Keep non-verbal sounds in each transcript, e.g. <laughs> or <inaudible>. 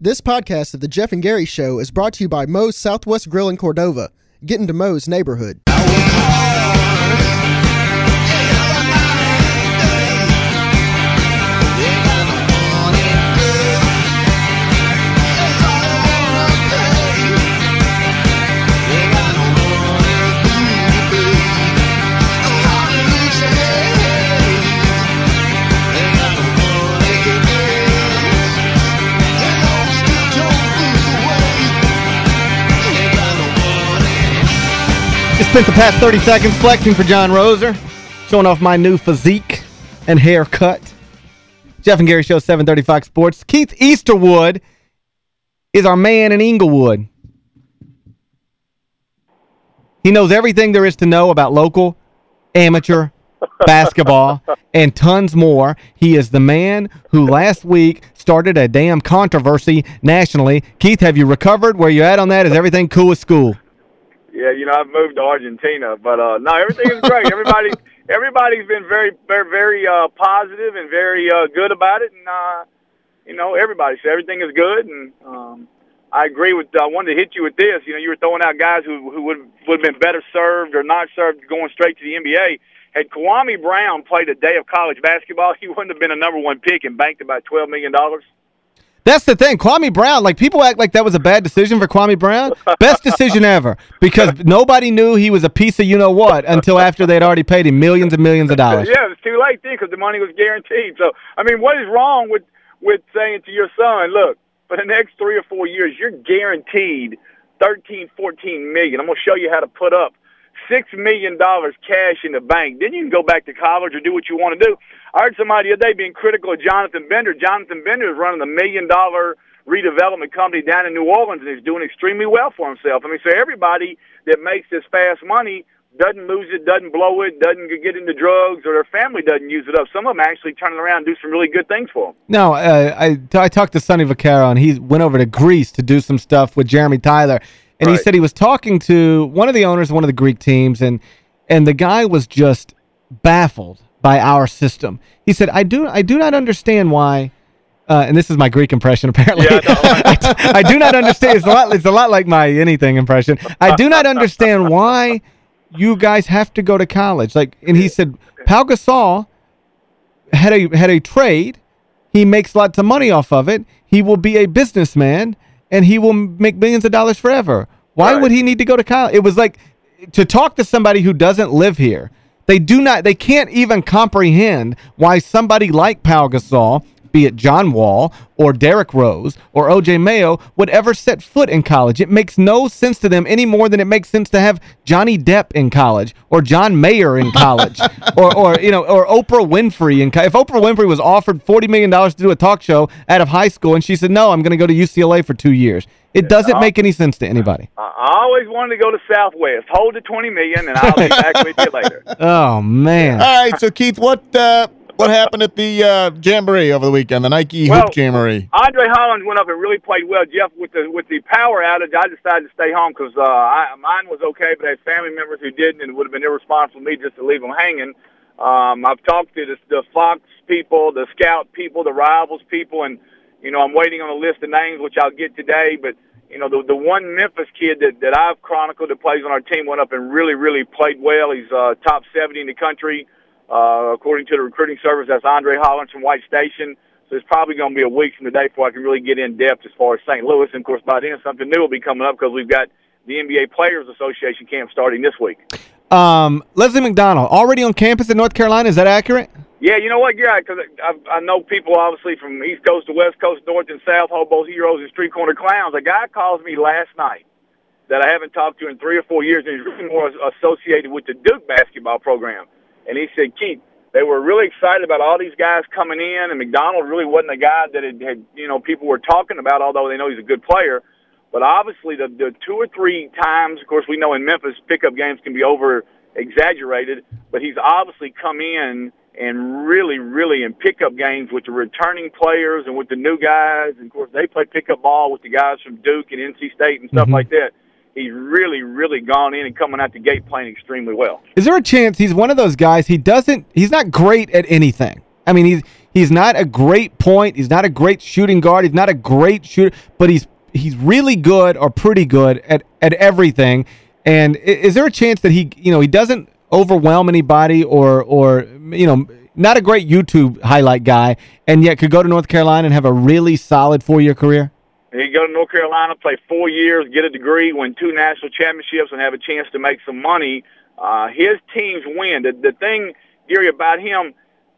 This podcast of the Jeff and Gary Show is brought to you by Moe's Southwest Grill in Cordova. Get into Moe's neighborhood. Just spent the past 30 seconds flexing for John Roser, showing off my new physique and haircut. Jeff and Gary Show, 730 Fox Sports. Keith Easterwood is our man in Inglewood. He knows everything there is to know about local, amateur, <laughs> basketball, and tons more. He is the man who last week started a damn controversy nationally. Keith, have you recovered? Where you at on that? Is everything cool with school? Yeah, you know, I've moved to Argentina, but uh no, everything is great. Everybody <laughs> everybody's been very very very uh positive and very uh good about it and uh you know, everybody said everything is good and um I agree with I wanted to hit you with this. You know, you were throwing out guys who who would would have been better served or not served going straight to the NBA. Had Kwame Brown played a day of college basketball, <laughs> he wouldn't have been a number one pick and banked about $12 million. That's the thing. Kwame Brown, like people act like that was a bad decision for Kwame Brown. Best decision ever because nobody knew he was a piece of you-know-what until after they'd already paid him millions and millions of dollars. Yeah, it's too late then because the money was guaranteed. So, I mean, what is wrong with, with saying to your son, look, for the next three or four years, you're guaranteed 13, 14 million. I'm going to show you how to put up six million dollars cash in the bank. Then you can go back to college or do what you want to do. I heard somebody the other day being critical of Jonathan Bender. Jonathan Bender is running a million dollar redevelopment company down in New Orleans and he's doing extremely well for himself. I mean, so everybody that makes this fast money doesn't lose it, doesn't blow it, doesn't get into drugs, or their family doesn't use it up. Some of them actually turn it around and do some really good things for them. No, uh, I, I talked to Sonny Vaccaro, and he went over to Greece to do some stuff with Jeremy Tyler. And Right. he said he was talking to one of the owners of one of the Greek teams, and and the guy was just baffled by our system. He said, I do I do not understand why, uh, and this is my Greek impression apparently. Yeah, <laughs> I I, do not understand. It's a, lot, it's a lot like my anything impression. I do not understand why you guys have to go to college. Like, And he said, Pau Gasol had a had a trade. He makes lots of money off of it. He will be a businessman, and he will make millions of dollars forever. Why Right. would he need to go to college? It was like to talk to somebody who doesn't live here. They do not. They can't even comprehend why somebody like Pau Gasol, be it John Wall or Derrick Rose or O.J. Mayo, would ever set foot in college. It makes no sense to them any more than it makes sense to have Johnny Depp in college or John Mayer in college <laughs> or, or you know or Oprah Winfrey in if Oprah Winfrey was offered $40 million to do a talk show out of high school and she said no I'm going to go to UCLA for two years it doesn't make any sense to anybody I I always wanted to go to Southwest. Hold the 20 million and I'll be back with you later. <laughs> oh man All right, so Keith, what uh, what happened at the uh, Jamboree over the weekend, the Nike Well- Hoop Jamboree? Andre Hollins went up and really played well. Jeff, with the with the power outage, I decided to stay home because uh, I, mine was okay, but I had family members who didn't, and it would have been irresponsible of me just to leave them hanging. Um, I've talked to the, the Fox people, the Scout people, the Rivals people, and you know I'm waiting on a list of names, which I'll get today. But you know the the one Memphis kid that that I've chronicled that plays on our team went up and really really played well. He's uh, top 70 in the country. Uh, according to the recruiting service, that's Andre Hollins from White Station. So it's probably going to be a week from today before I can really get in depth as far as St. Louis. And of course, by then something new will be coming up because we've got the NBA Players Association camp starting this week. um Leslie McDonald already on campus in North Carolina is that accurate Yeah, you know what? You're because I, I know people obviously from East Coast to West Coast, North and South, Hobo Heroes and Street Corner Clowns. A guy calls me last night that I haven't talked to in three or four years, and he's really more associated with the Duke basketball program. And he said, Keith, they were really excited about all these guys coming in, and McDonald really wasn't a guy that had, had you know people were talking about, although they know he's a good player. But obviously, the, the two or three times, of course, we know in Memphis pickup games can be over exaggerated, but he's obviously come in and really, really in pickup games with the returning players and with the new guys. And of course, they play pickup ball with the guys from Duke and NC State and stuff Mhm. like that. He's really, really gone in and coming out the gate playing extremely well. Is there a chance he's one of those guys he doesn't he's not great at anything. I mean he's He's not a great point. He's not a great shooting guard. He's not a great shooter, but he's he's really good or pretty good at at everything. And is there a chance that he, you know, he doesn't overwhelm anybody or or you know, not a great YouTube highlight guy and yet could go to North Carolina and have a really solid four-year career? He go to North Carolina, play four years, get a degree, win two national championships, and have a chance to make some money. Uh, his teams win. The, the thing, Gary, about him,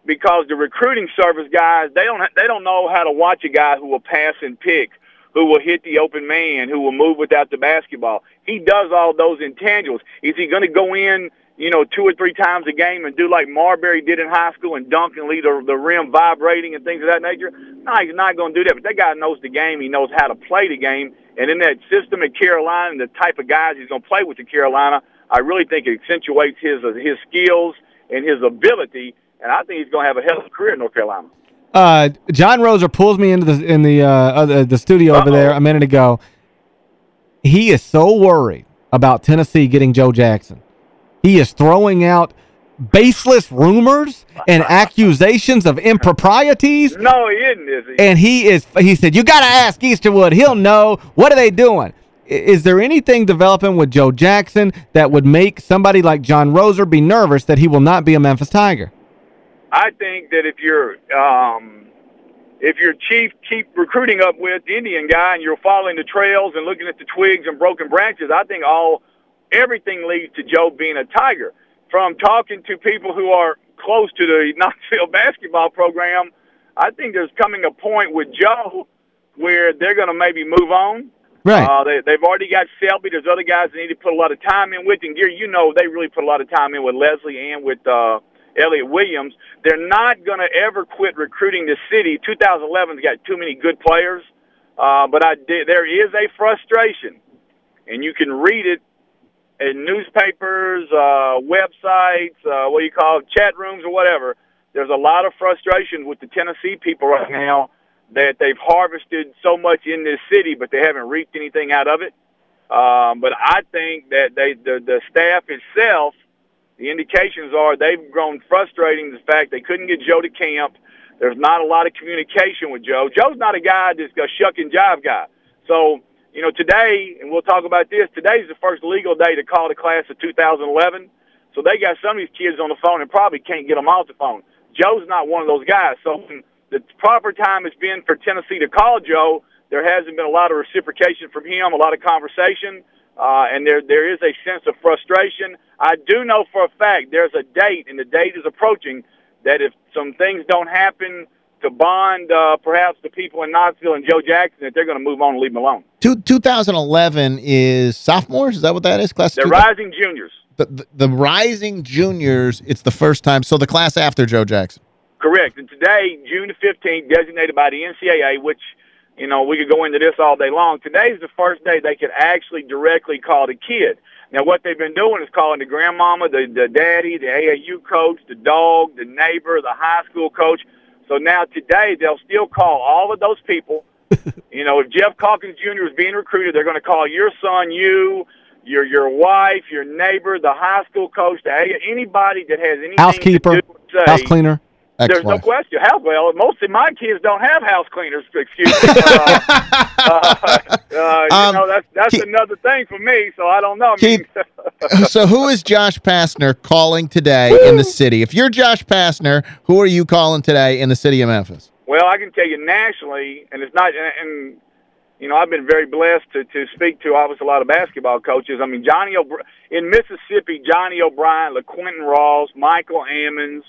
because the recruiting service guys, they don't they don't know how to watch a guy who will pass and pick, who will hit the open man, who will move without the basketball. He does all those intangibles. Is he going to go in you know, two or three times a game and do like Marbury did in high school and dunk and leave the, the rim vibrating and things of that nature. No, he's not going to do that. But that guy knows the game. He knows how to play the game. And in that system at Carolina and the type of guys he's going to play with at Carolina, I really think it accentuates his uh, his skills and his ability. And I think he's going to have a hell of a career in North Carolina. Uh, John Roser pulls me into the in the uh, the studio uh -oh. over there a minute ago. He is so worried about Tennessee getting Joe Jackson. He is throwing out baseless rumors and <laughs> accusations of improprieties. No, he isn't, is he? And he is he said, "You got to ask Easterwood. He'll know. What are they doing?" Is there anything developing with Joe Jackson that would make somebody like John Roser be nervous that he will not be a Memphis Tiger? I think that if you're um, if your chief keep recruiting up with the Indian guy and you're following the trails and looking at the twigs and broken branches, I think all everything leads to Joe being a Tiger. From talking to people who are close to the <laughs> Knoxville basketball program, I think there's coming a point with Joe where they're going to maybe move on. Right. Uh, they, they've already got Selby. There's other guys they need to put a lot of time in with. And Gear, you know, they really put a lot of time in with Leslie and with uh, Elliot Williams. They're not going to ever quit recruiting this city. 2011's got too many good players. Uh, but I did, there is a frustration, and you can read it in newspapers, uh, websites, uh, what do you call it, chat rooms or whatever. There's a lot of frustration with the Tennessee people right now that they've harvested so much in this city, but they haven't reaped anything out of it. Um, but I think that they, the, the staff itself, the indications are they've grown frustrating. The fact they couldn't get Joe to camp. There's not a lot of communication with Joe. Joe's not a guy that's a shuck and jive guy. So you know, today, and we'll talk about this, today's the first legal day to call the class of 2011. So they got some of these kids on the phone and probably can't get them off the phone. Joe's not one of those guys. So the proper time has been for Tennessee to call Joe. There hasn't been a lot of reciprocation from him, a lot of conversation, uh, and there there is a sense of frustration. I do know for a fact there's a date, and the date is approaching, that if some things don't happen – to bond uh, perhaps the people in Knoxville and Joe Jackson that they're going to move on and leave them alone. Two, 2011 is sophomores? Is that what that is? Class They're rising juniors. The, the, the, rising juniors, it's the first time. So the class after Joe Jackson. Correct. And today, June the 15th, designated by the NCAA, which, you know, we could go into this all day long. Today's the first day they could actually directly call the kid. Now, what they've been doing is calling the grandmama, the, the daddy, the AAU coach, the dog, the neighbor, the high school coach – so now today they'll still call all of those people. <laughs> you know, if Geoff Calkins Jr. is being recruited, they're going to call your son, you, your your wife, your neighbor, the high school coach, the anybody that has anything housekeeper, to do say, house cleaner. There's no question. House well, most of my kids don't have house cleaners. Excuse me. uh, <laughs> uh, uh, you um, know, that's that's another thing for me. So I don't know. Keith, so who is Josh Pastner calling today Woo! in the city? If you're Josh Pastner, who are you calling today in the city of Memphis? Well, I can tell you nationally, and it's not. And, and you know, I've been very blessed to to speak to obviously a lot of basketball coaches. I mean, Johnny in Mississippi, Johnny O'Bryant, LaQuinton Ross, Michael Ammons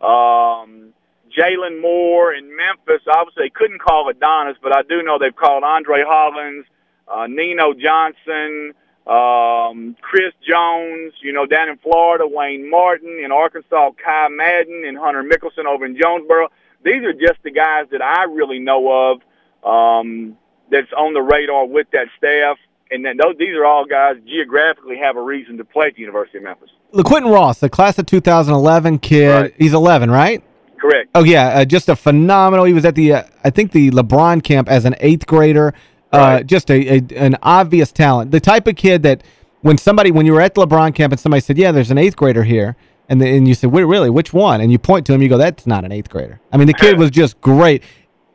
um, Jalen Moore in Memphis. Obviously, they couldn't call Adonis, but I do know they've called Andre Hollins, uh, Nino Johnson, um, Chris Jones, you know, down in Florida, Wayne Martin, in Arkansas, Ky Madden, and Hunter Mickelson over in Jonesboro. These are just the guys that I really know of um, that's on the radar with that staff. And then those, these are all guys geographically have a reason to play at the University of Memphis. LaQuinton Ross, the class of 2011 kid. Right. He's 11, right? Correct. Oh, yeah, uh, just a phenomenal. He was at the, uh, I think, the LeBron camp as an eighth grader. Uh, right. Uh, just a, a, an obvious talent. The type of kid that when somebody, when you were at the LeBron camp and somebody said, yeah, there's an eighth grader here, And then and you said, really, which one? And you point to him, you go, that's not an eighth grader. I mean, the kid <laughs> was just great.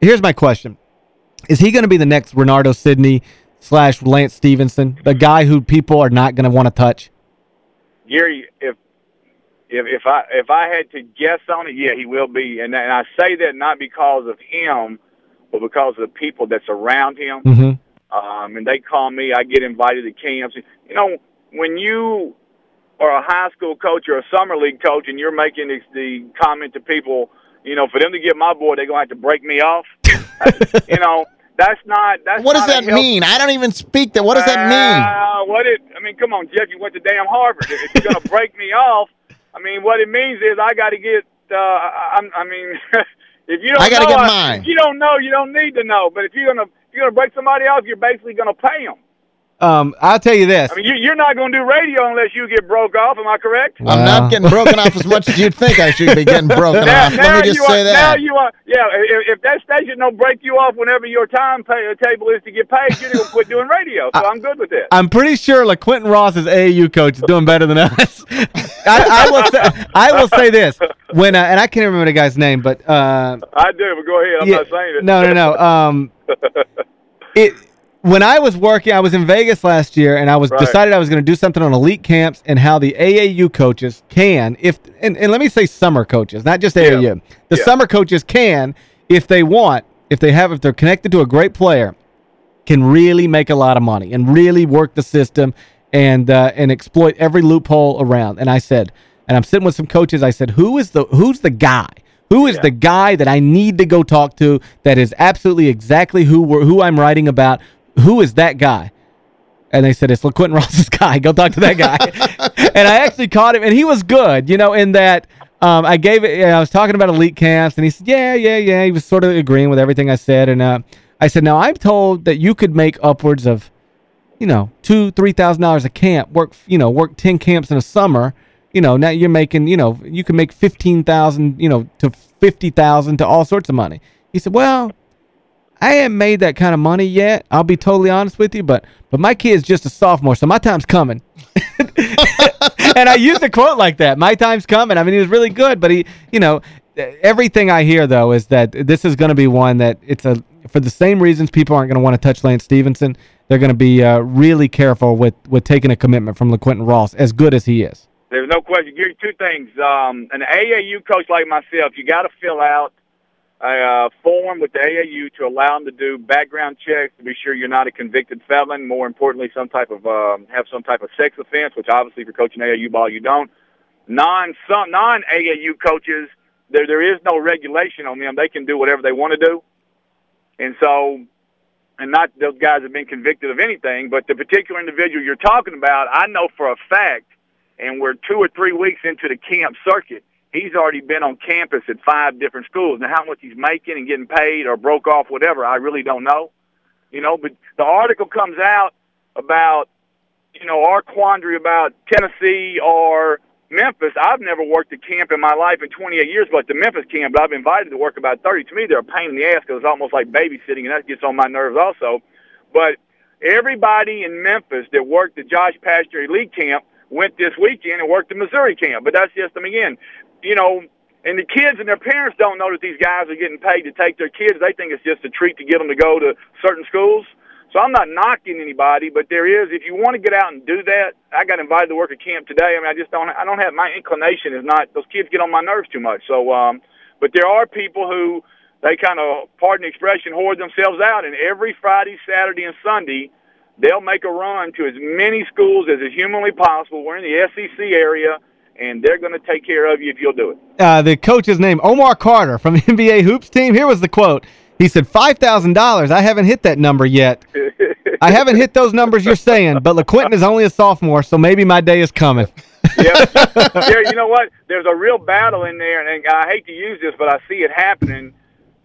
Here's my question. Is he going to be the next Renardo Sidney slash Lance Stephenson, the guy who people are not going to want to touch? Gary, if if if I if I had to guess on it, yeah, he will be. And and I say that not because of him, but because of the people that's around him. Mm-hmm. Um, and they call me. I get invited to camps. You know, when you are a high school coach or a summer league coach, and you're making the, the comment to people, you know, for them to get my boy, they're going to have to break me off. <laughs> you know, that's not. That's what does that mean? I don't even speak that. What does that mean? Uh, what it? I mean, come on, Jeff. You went to damn Harvard. If you're gonna break me off, I mean, what it means is I got to get. Uh, I, I'm- I mean, <laughs> if you don't I gotta know, get mine. If you don't know, you don't need to know. But if you're gonna if you're gonna break somebody off, you're basically gonna pay them. Um, I'll tell you this. I mean, you, you're not gonna do radio unless you get broke off. Am I correct? I'm not getting broken off as much as you'd think I should be getting broken Now, off. now Let me just you say are, that. Now you are, yeah. If, if that station don't break you off whenever your time pay, table is to get paid, you're gonna quit doing radio. So I'm good with that. I'm pretty sure LaQuinton Ross's AAU coach is doing better than us. <laughs> I, I will say I will say this when uh, and I can't remember the guy's name, but uh, I do, but go ahead. I'm yeah, not saying it. No, no, no. Um, <laughs> it when I was working, I was in Vegas last year, and I was Right. decided I was going to do something on elite camps and how the AAU coaches can, if and, and let me say summer coaches, not just AAU. The Yeah. summer coaches can, if they want, if they have, if they're connected to a great player, can really make a lot of money and really work the system and uh, and exploit every loophole around. And I said, and I'm sitting with some coaches. I said, who is the who's the guy? Who is Yeah. the guy that I need to go talk to that is absolutely exactly who we're, who I'm writing about? Who is that guy? And they said, it's LaQuinton <laughs> Ross's guy. Go talk to that guy. <laughs> and I actually caught him, and he was good, you know, in that um, I gave it, I was talking about elite camps, and he said, yeah, yeah, yeah. He was sort of agreeing with everything I said. And uh, I said, now I'm told that you could make upwards of, you know, two, three thousand dollars a camp, work, you know, work 10 camps in a summer. You know, now you're making, you know, you can make 15,000, you know, to 50,000 to all sorts of money. He said, well, I haven't made that kind of money yet. I'll be totally honest with you, but but my kid's just a sophomore, so my time's coming. <laughs> and I used a quote like that. My time's coming. I mean, he was really good, but he, you know, everything I hear though is that this is going to be one that it's a for the same reasons people aren't going to want to touch Lance Stephenson. They're going to be uh, really careful with with taking a commitment from LaQuinton Ross, as good as he is. There's no question. Two things. Um, an AAU coach like myself, you got to fill out a uh, form with the AAU to allow them to do background checks to be sure you're not a convicted felon. More importantly, some type of um, have some type of sex offense, which obviously if you're coaching AAU ball, you don't. Non non AAU coaches, there there is no regulation on them. They can do whatever they want to do, and so. And not those guys have been convicted of anything, but the particular individual you're talking about, I know for a fact and we're two or three weeks into the camp circuit. He's already been on campus at five different schools. Now, how much he's making and getting paid or broke off, whatever, I really don't know. You know, but the article comes out about, you know, our quandary about Tennessee or Memphis. I've never worked a camp in my life in 28 years, but the Memphis camp, but I've been invited to work about 30. To me, they're a pain in the ass because it's almost like babysitting, and that gets on my nerves also. But everybody in Memphis that worked the Josh Pastner Elite Camp went this weekend and worked the Missouri camp. But that's just them again. You know, and the kids and their parents don't know that these guys are getting paid to take their kids. They think it's just a treat to get them to go to certain schools. So I'm not knocking anybody, but there is. If you want to get out and do that, I got invited to work a camp today. I mean, I just don't. I don't have my inclination is not. Those kids get on my nerves too much. So, um, but there are people who they kind of, pardon the expression, hoard themselves out, and every Friday, Saturday, and Sunday they'll make a run to as many schools as is humanly possible. We're in the SEC area, and they're going to take care of you if you'll do it. Uh, the coach's name, Omar Carter from <laughs> the NBA Hoops team. Here was the quote. He said, $5,000. I haven't hit that number yet. I haven't hit those numbers you're saying, but LaQuinton is only a sophomore, so maybe my day is coming. <laughs> yeah, <laughs> Jerry, you know what? There's a real battle in there, and I hate to use this, but I see it happening.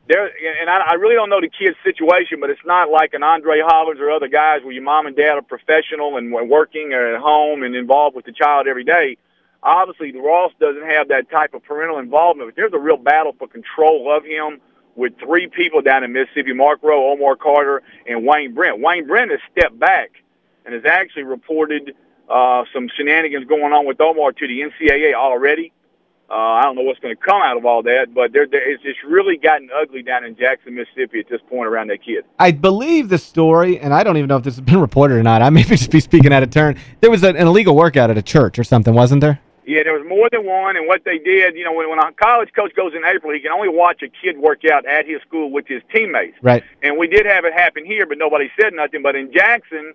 There, and I, I really don't know the kid's situation, but it's not like an Andre Hollins or other guys where your mom and dad are professional and working or at home and involved with the child every day. Obviously, Ross doesn't have that type of parental involvement, but there's a real battle for control of him with three people down in Mississippi, Mark Rowe, Omar Carter, and Wayne Brent. Wayne Brent has stepped back and has actually reported uh, some shenanigans going on with Omar to the NCAA already. Uh, I don't know what's going to come out of all that, but it's, it's really gotten ugly down in Jackson, Mississippi at this point around that kid. I believe the story, and I don't even know if this has been reported or not. I may just be speaking out of turn. There was an illegal workout at a church or something, wasn't there? Yeah, there was more than one, and what they did, you know, when, when a college coach goes in April, he can only watch a kid work out at his school with his teammates. Right. And we did have it happen here, but nobody said nothing. But in Jackson,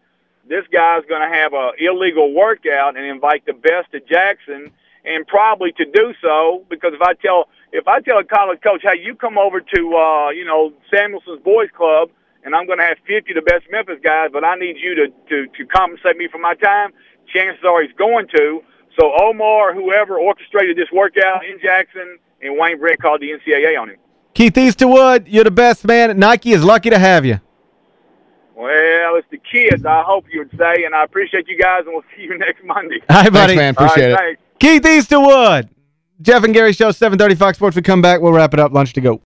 this guy's going to have a illegal workout and invite the best of Jackson, and probably to do so because if I tell if I tell a college coach, hey, you come over to uh, you know Samuelson's Boys Club, and I'm going to have 50 of the best Memphis guys, but I need you to to to compensate me for my time. Chances are he's going to. So Omar, whoever orchestrated this workout in Jackson, and Wayne Brent called the NCAA on him. Keith Easterwood, you're the best man. Nike is lucky to have you. Well, it's the kids, I hope you would say, and I appreciate you guys, and we'll <laughs> see you next Monday. Hi, buddy. Thanks, man. Appreciate All it. thanks. Keith Easterwood. Jeff and Gary Show, 730 Fox Sports. We come back. We'll wrap it up. Lunch to go.